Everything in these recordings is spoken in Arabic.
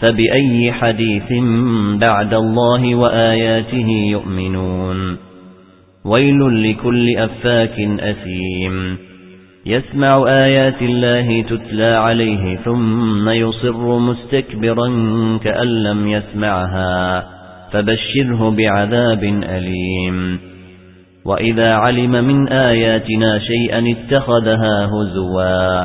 فبأي حديث بعد الله وآياته يؤمنون؟ ويل لكل أفاك أثيم. يسمع آيات الله تتلى عليه ثم يصر مستكبرا كأن لم يسمعها فبشره بعذاب أليم. وإذا علم من آياتنا شيئا اتخذها هزوا.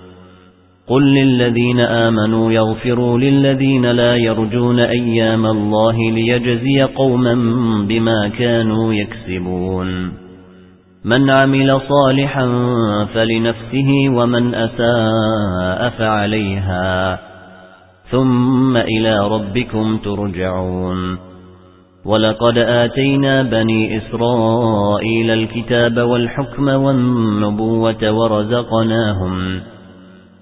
قل للذين آمنوا يغفروا للذين لا يرجون أيام الله ليجزي قوما بما كانوا يكسبون. من عمل صالحا فلنفسه ومن أساء فعليها. ثم إلى ربكم ترجعون. ولقد آتينا بني إسرائيل الكتاب والحكم والنبوة ورزقناهم ورزقناهم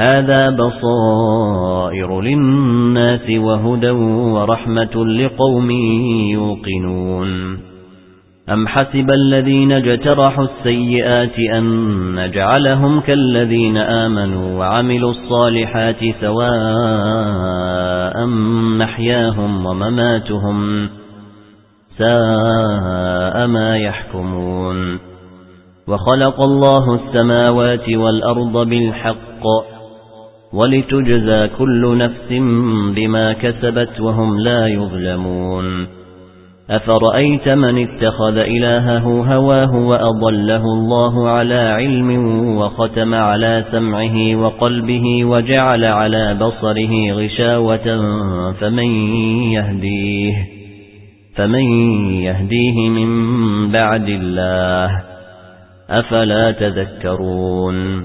هذا بصائر للناس وهدى ورحمة لقوم يوقنون. أم حسب الذين اجترحوا السيئات أن نجعلهم كالذين آمنوا وعملوا الصالحات سواء محياهم ومماتهم ساء ما يحكمون. وخلق الله السماوات والأرض بالحق. ولتجزى كل نفس بما كسبت وهم لا يظلمون. أفرأيت من اتخذ إلهه هواه وأضله الله على علم وختم على سمعه وقلبه وجعل على بصره غشاوة فمن يهديه فمن يهديه من بعد الله. أفلا تذكرون؟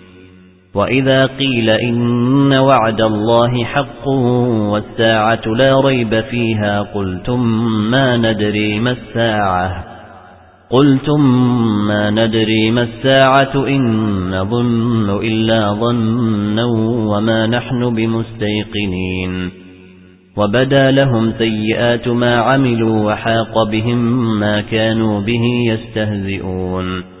وإذا قيل إن وعد الله حق والساعة لا ريب فيها قلتم ما ندري ما الساعة قلتم ما ندري ما الساعة إن نظن إلا ظنا وما نحن بمستيقنين وبدا لهم سيئات ما عملوا وحاق بهم ما كانوا به يستهزئون